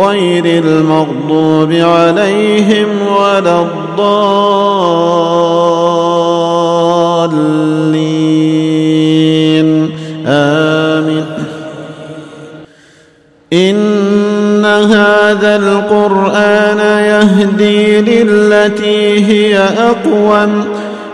غير المغضوب عليهم ولا الضالين. آمين. إن هذا القرآن يهدي للتي هي أقوم.